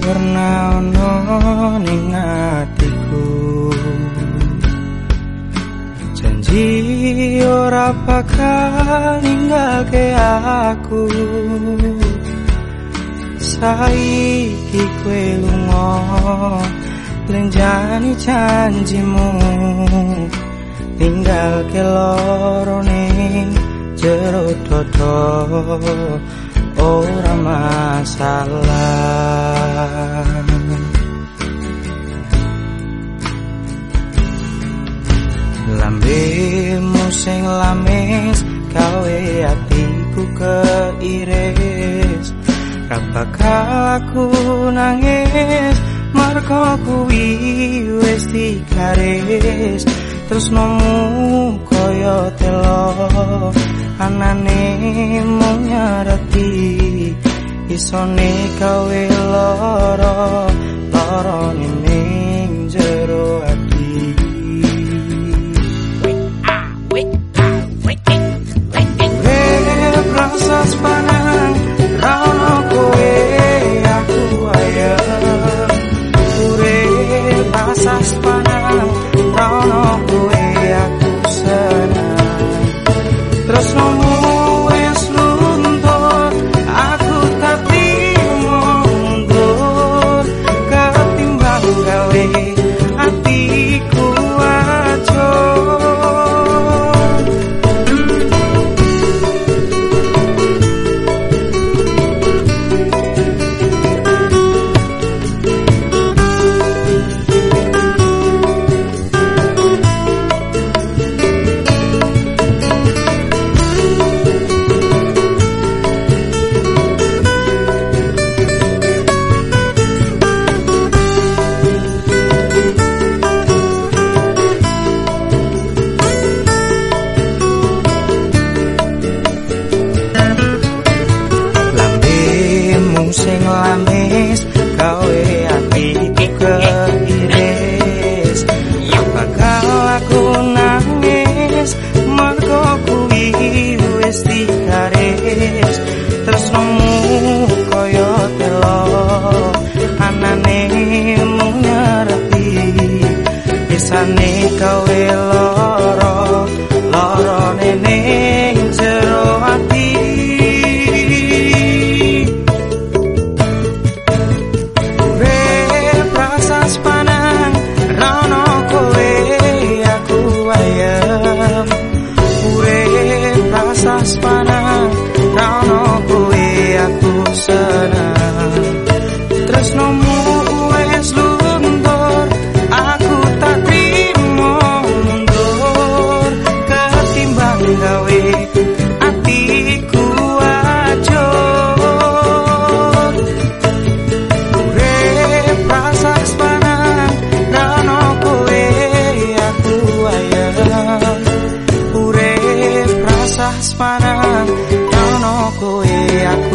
pernah ono ning atiku janji ora bakal ninggalke aku. Saiki kowe lunga lenjani janjimu. Tinggal ke loro ning jero dodo ora masalah lambe sing lamis gawe atiku keiris. Bakal aku nangis marko kuwi wis dikaris terus nomu koyo telo anane mung nyareti isone gawe loro sing lamis gawe atiku keiris bakal aku nangis mergo kuwi wis dikaris tresnomu kaya telo anane mung nyereti bisane gawe loro loro neneng Hispana. Kowe